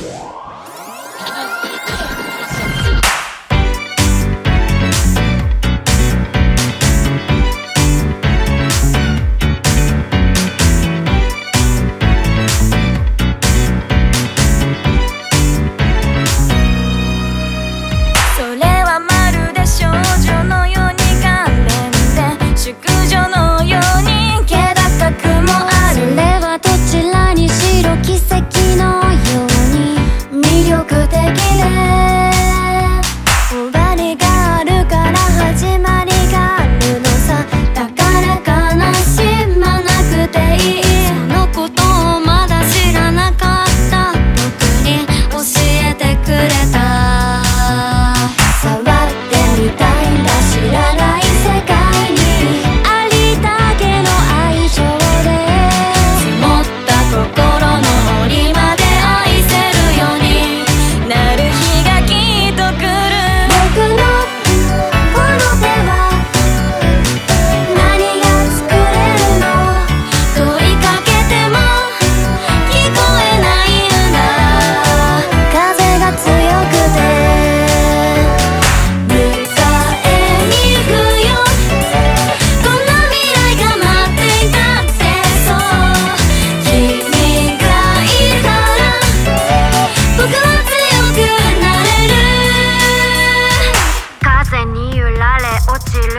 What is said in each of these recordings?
Yeah.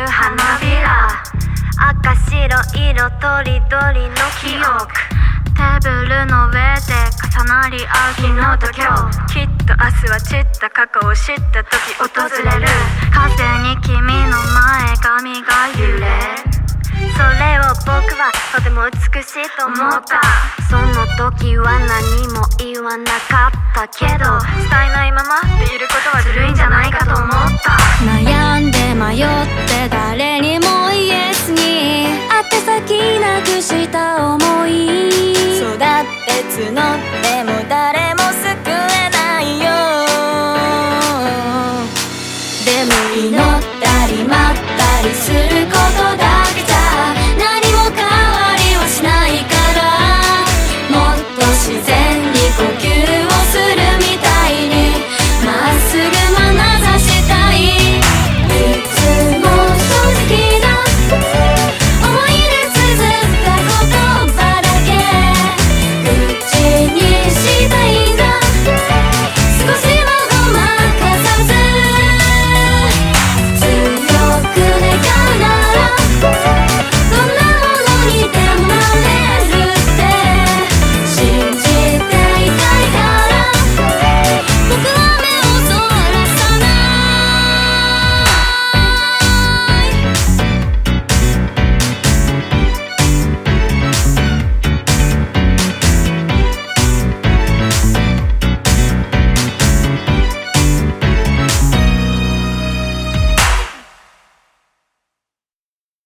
花びら。赤白色とりどりの記憶。テーブルの上で重なり合う昨日と今日きっと明日は散った過去を知った時訪れる。風に君の前髪が揺れ。とても美しいと思った。その時は何も言わなかったけど伝えないままでいることはずるいんじゃないかと思った。悩んで迷って誰にも言えずに宛先なくした思い。育って募っても誰も救えないよ。でも祈ったり待ったりする